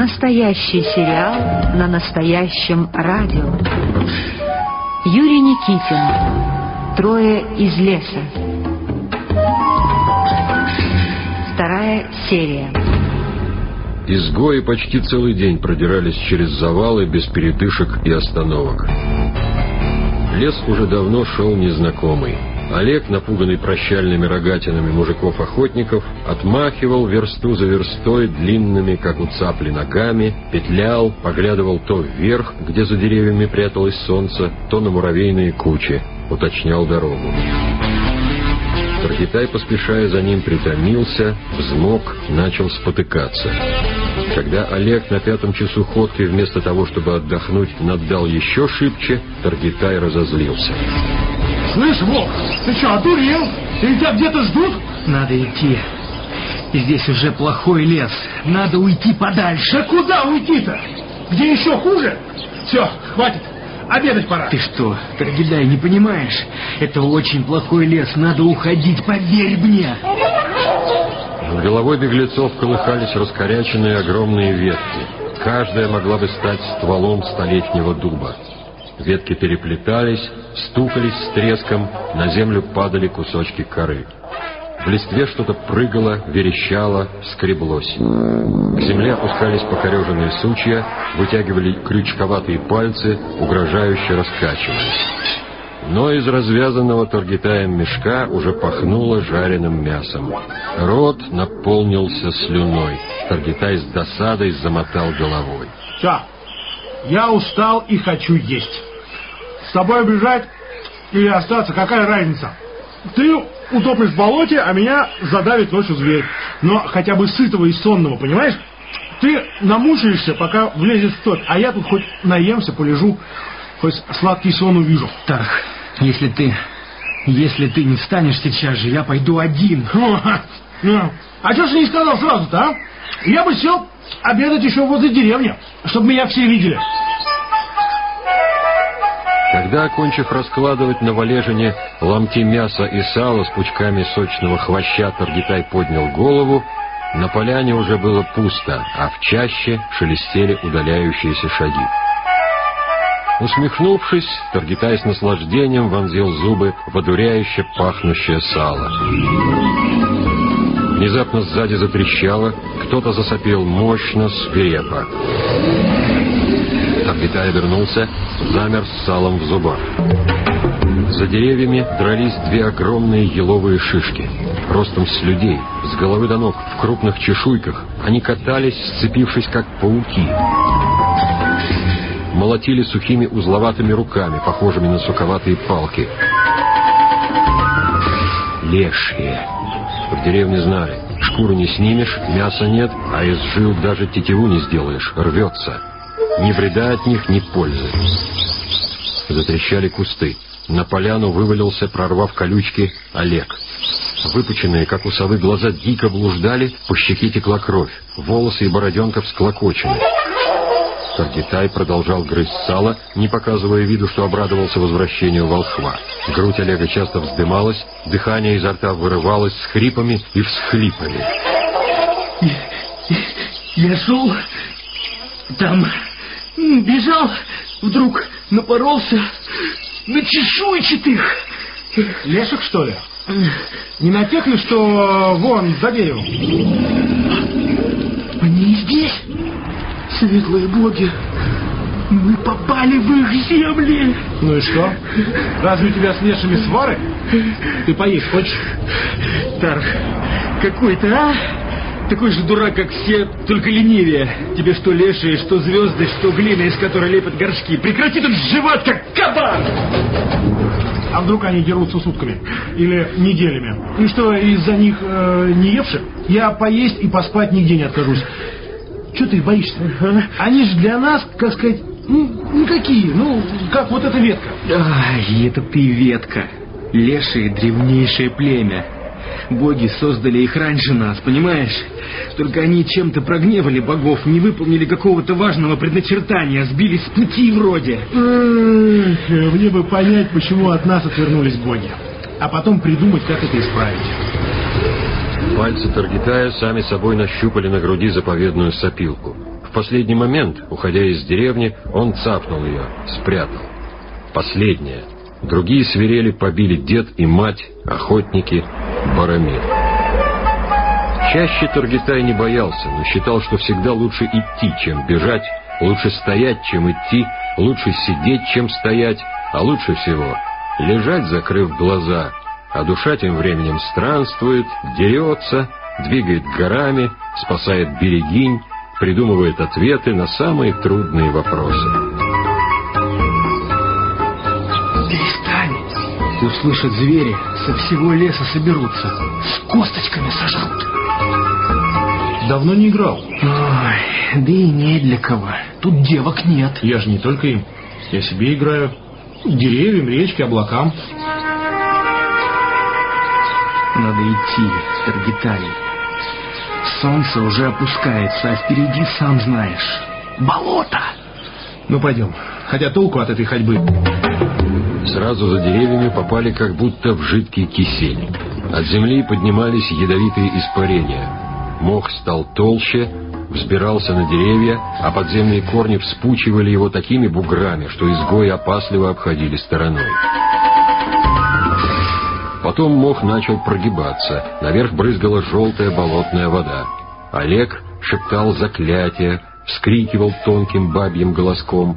Настоящий сериал на настоящем радио. Юрий Никитин. Трое из леса. Вторая серия. Изгои почти целый день продирались через завалы без передышек и остановок. Лес уже давно шел незнакомый. Олег, напуганный прощальными рогатинами мужиков-охотников, отмахивал версту за верстой длинными, как у цапли, ногами, петлял, поглядывал то вверх, где за деревьями пряталось солнце, то на муравейные кучи, уточнял дорогу. Таргитай, поспешая за ним, притомился, взмок, начал спотыкаться. Когда Олег на пятом часу ходки вместо того, чтобы отдохнуть, наддал еще шибче, Таргитай разозлился. Слышь, Волк, ты что, одурел? Или тебя где-то ждут? Надо идти. Здесь уже плохой лес. Надо уйти подальше. Да куда уйти-то? Где еще хуже? Все, хватит. Обедать пора. Ты что, Таргидай, не понимаешь? Это очень плохой лес. Надо уходить, поверь мне. Над головой беглецов колыхались раскоряченные огромные ветки. Каждая могла бы стать стволом столетнего дуба. Ветки переплетались, стукались с треском, на землю падали кусочки коры. В листве что-то прыгало, верещало, скреблось. К земле опускались покореженные сучья, вытягивали крючковатые пальцы, угрожающе раскачивались. Но из развязанного Таргитаем мешка уже пахнуло жареным мясом. Рот наполнился слюной. Таргитай с досадой замотал головой. Все, я устал и хочу есть. С тобой бежать или остаться, какая разница? Ты утопишь в болоте, а меня задавит ночью зверь. Но хотя бы сытого и сонного, понимаешь? Ты намучаешься, пока влезет в топь, а я тут хоть наемся, полежу, хоть сладкий сон увижу. Тарх, если ты... Если ты не встанешь сейчас же, я пойду один. Ну, а что ж не сказал сразу-то, а? Я бы сел обедать еще возле деревни, чтобы меня все видели. Когда, окончив раскладывать на валежине ломти мяса и сала с пучками сочного хвоща, Таргитай поднял голову, на поляне уже было пусто, а в чаще шелестели удаляющиеся шаги. Усмехнувшись, Таргитай с наслаждением вонзил зубы в одуряюще пахнущее сало. Внезапно сзади затрещало, кто-то засопел мощно, свирепо. Таргитай вернулся, замер с салом в зубах. За деревьями дрались две огромные еловые шишки, ростом с людей, с головы до ног, в крупных чешуйках. Они катались, сцепившись как пауки. Молотили сухими узловатыми руками, похожими на суковатые палки. Лешие. В деревне знали, шкуру не снимешь, мяса нет, а из жил даже тетиву не сделаешь, рвется. Ни вреда от них, ни пользы. Затрещали кусты. На поляну вывалился, прорвав колючки, Олег. Выпученные, как у совы, глаза дико блуждали, по щеке текла кровь, волосы и бороденка всклокочены. Таргитай продолжал грызть сало, не показывая виду, что обрадовался возвращению волхва. Грудь Олега часто вздымалась, дыхание изо рта вырывалось с хрипами и всхлипами. Я шел там, бежал, вдруг напоролся на чешуйчатых. Лешек, что ли? Не на тех ли, что вон, за деревом? Они здесь, светлые боги. Мы попали в их земли. Ну и что? Разве у тебя с лешими свары? Ты поесть хочешь? Тарх, какой ты, а? Такой же дурак, как все, только ленивее. Тебе что лешие, что звезды, что глина, из которой лепят горшки. Прекрати тут жевать, как кабан! А вдруг они дерутся сутками? Или неделями? И что, из-за них э, не евших? Я поесть и поспать нигде не откажусь. Че ты боишься? Они же для нас, как сказать, ну, никакие. Ну, как вот эта ветка. Ай, это ты ветка. Лешие — древнейшее племя. Боги создали их раньше нас, понимаешь? Только они чем-то прогневали богов, не выполнили какого-то важного предначертания, сбились с пути вроде. Эх, Мне бы понять, почему от нас отвернулись боги. А потом придумать, как это исправить. Пальцы Таргитая сами собой нащупали на груди заповедную сопилку. в последний момент, уходя из деревни, он цапнул ее, спрятал. Последняя. Другие свирели побили дед и мать, охотники, Барамир. Чаще Таргитай не боялся, но считал, что всегда лучше идти, чем бежать, лучше стоять, чем идти, лучше сидеть, чем стоять, а лучше всего лежать, закрыв глаза, а душа тем временем странствует, дерется, двигает горами, спасает берегинь, придумывает ответы на самые трудные вопросы. Перестань! Услышат звери, со всего леса соберутся, с косточками сожрут. Давно не играл. Ой, да и не для кого. Тут девок нет. Я же не только им. Я себе играю. Деревьям, речке, облакам. Надо идти, Таргиталий. Солнце уже опускается, а впереди, сам знаешь, болото. Ну, пойдем. Хотя толку от этой ходьбы. Сразу за деревьями попали как будто в жидкий кисель. От земли поднимались ядовитые испарения. Мох стал толще, взбирался на деревья, а подземные корни вспучивали его такими буграми, что изгои опасливо обходили стороной. Потом мох начал прогибаться, наверх брызгала желтая болотная вода. Олег шептал заклятия, вскрикивал тонким бабьим голоском.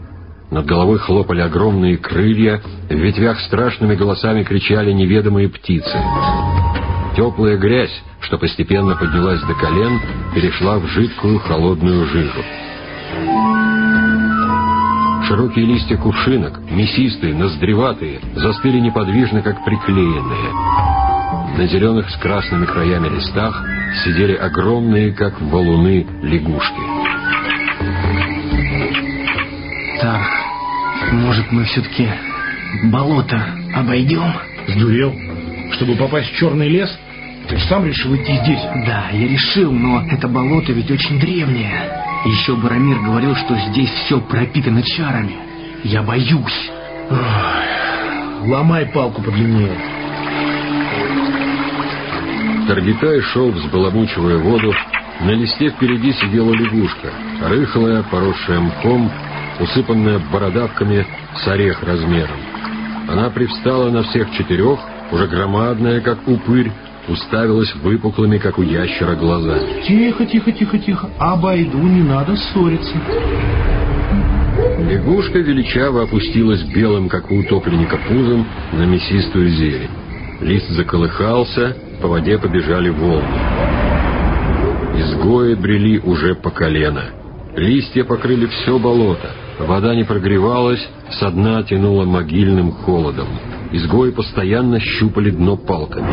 Над головой хлопали огромные крылья, в ветвях страшными голосами кричали неведомые птицы. Теплая грязь, что постепенно поднялась до колен, перешла в жидкую холодную жижу. Широкие листья кувшинок, мясистые, ноздреватые, застыли неподвижно, как приклеенные. На зеленых с красными краями листах сидели огромные, как валуны, лягушки. Может, мы все-таки болото обойдем? Сдурел. Чтобы попасть в черный лес, ты же сам решил идти здесь. Да, я решил, но это болото ведь очень древнее. Еще Барамир говорил, что здесь все пропитано чарами. Я боюсь. Ой, ломай палку подлиннее. Таргитай шел, взбаламучивая воду. На листе впереди сидела лягушка, рыхлая, поросшая мхом, усыпанная бородавками с орех размером. Она привстала на всех четырех, уже громадная, как упырь, уставилась выпуклыми, как у ящера, глаза. Тихо, тихо, тихо, тихо. Обойду, не надо ссориться. Лягушка величаво опустилась белым, как у утопленника, пузом на мясистую зелень. Лист заколыхался, по воде побежали волны. Изгои брели уже по колено. Листья покрыли все болото. Вода не прогревалась, со дна тянула могильным холодом. Изгои постоянно щупали дно палками.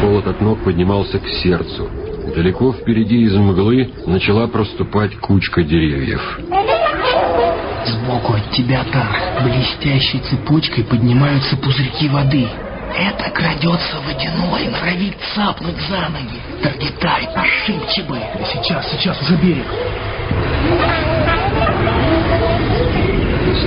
Холод от ног поднимался к сердцу. Далеко впереди из мглы начала проступать кучка деревьев. Сбоку от тебя, Тарх, блестящей цепочкой поднимаются пузырьки воды. Это крадется водяной, норовит цапнуть за ноги. Таргитай, пошибче бы. Сейчас, сейчас, уже берег.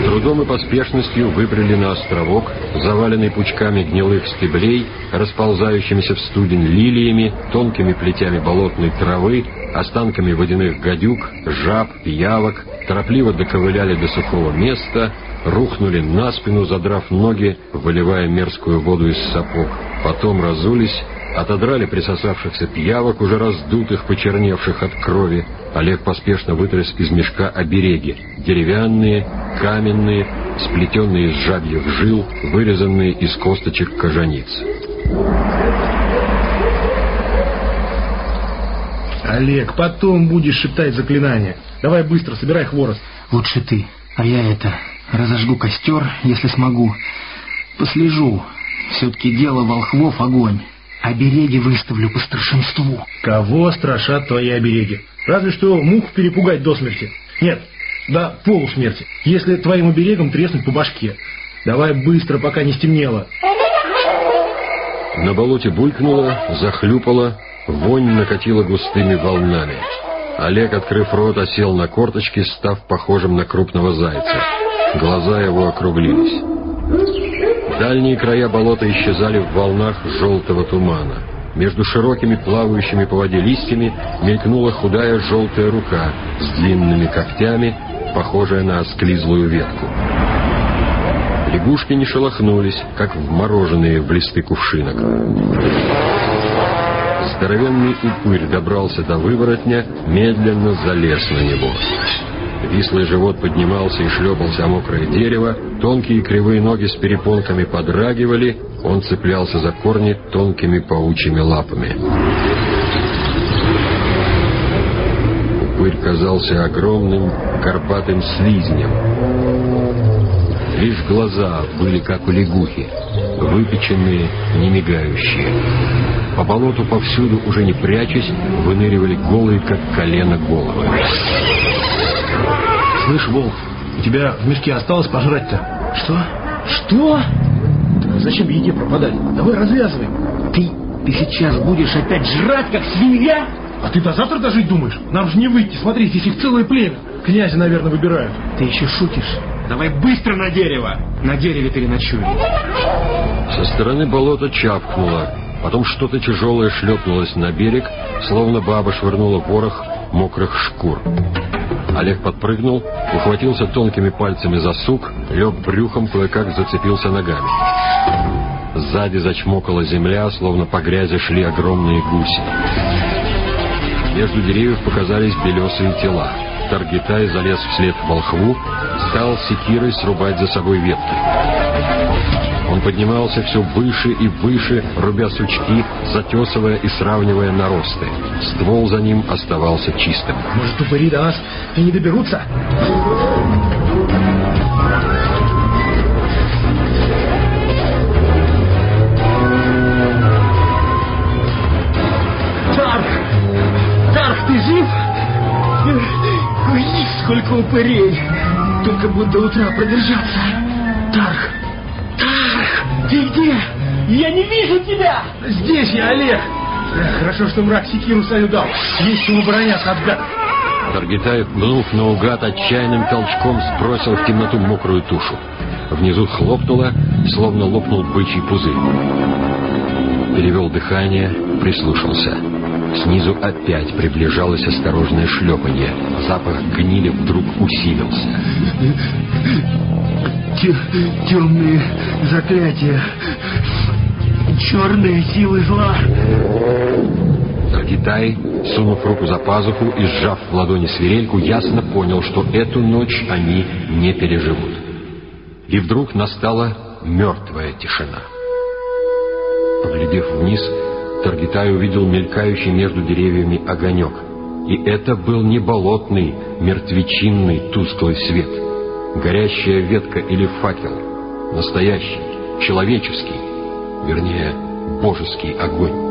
Трудом и поспешностью выбрали на островок, заваленный пучками гнилых стеблей, расползающимися в студень лилиями, тонкими плетями болотной травы, останками водяных гадюк, жаб, пиявок, торопливо доковыляли до сухого места, рухнули на спину, задрав ноги, выливая мерзкую воду из сапог. Потом разулись, отодрали присосавшихся пиявок, уже раздутых, почерневших от крови. Олег поспешно вытряс из мешка обереги. Деревянные, каменные, сплетенные из жабьих жил, вырезанные из косточек кожаниц. Олег, потом будешь шептать заклинания. Давай быстро, собирай хворост. Лучше ты, а я это, разожгу костер, если смогу. Послежу. Все-таки дело волхвов огонь. Обереги выставлю по старшинству. Кого страшат твои обереги? Разве что мух перепугать до смерти. Нет, до полусмерти. Если твоим оберегом треснуть по башке. Давай быстро, пока не стемнело. На болоте булькнуло, захлюпало, вонь накатила густыми волнами. Олег, открыв рот, осел на корточки, став похожим на крупного зайца. Глаза его округлились. Дальние края болота исчезали в волнах желтого тумана. между широкими плавающими по воде листьями мелькнула худая желтая рука с длинными когтями, похожая на склизлую ветку. Лягушки не шелохнулись, как вмороженные в блесты кувшинок. Здоровенный упырь добрался до выворотня, медленно залез на него. Вислый живот поднимался и шлепался о мокрое дерево, тонкие кривые ноги с перепонками подрагивали, он цеплялся за корни тонкими паучьими лапами. Упырь казался огромным карпатым слизнем. Лишь глаза были как у лягухи, выпеченные, не мигающие. По болоту повсюду, уже не прячась, выныривали голые, как колено, головы. Слышь, Волк, у тебя в мешке осталось пожрать-то? Что? Что? Да зачем еде пропадать? Давай развязываем. Ты, ты сейчас будешь опять жрать, как свинья? А ты до завтра дожить думаешь? Нам же не выйти. Смотри, здесь их целое племя. Князя, наверное, выбирают. Ты еще шутишь? Давай быстро на дерево. На дереве переночуем. Со стороны болота чавкнуло. Потом что-то тяжелое шлепнулось на берег, словно баба швырнула ворох мокрых шкур. Олег подпрыгнул, ухватился тонкими пальцами за сук, лег брюхом, кое-как зацепился ногами. Сзади зачмокала земля, словно по грязи шли огромные гуси. Между деревьев показались белесые тела. Таргитай залез вслед волхву, стал секирой срубать за собой ветки. Он поднимался все выше и выше, рубя сучки, затесывая и сравнивая наросты. Ствол за ним оставался чистым. Может, упыри до нас и не доберутся? Сколько упырей! Только бы до утра продержаться. Тарх! Ты где? Я не вижу тебя! Здесь я, Олег. Хорошо, что мрак секиру свою дал. Есть чему обороняться от гадов. Таргитай, пнув наугад, отчаянным толчком сбросил в темноту мокрую тушу. Внизу хлопнуло, словно лопнул бычий пузырь. Перевел дыхание, прислушался. Снизу опять приближалось осторожное шлепанье. Запах гнили вдруг усилился. Темные заклятия. Черные силы зла. Таргитай, сунув руку за пазуху и сжав в ладони свирельку, ясно понял, что эту ночь они не переживут. И вдруг настала мертвая тишина. Поглядев вниз, Таргитай увидел мелькающий между деревьями огонек. И это был не болотный, мертвечинный, тусклый свет. Горящая ветка или факел. Настоящий, человеческий, вернее, божеский огонь.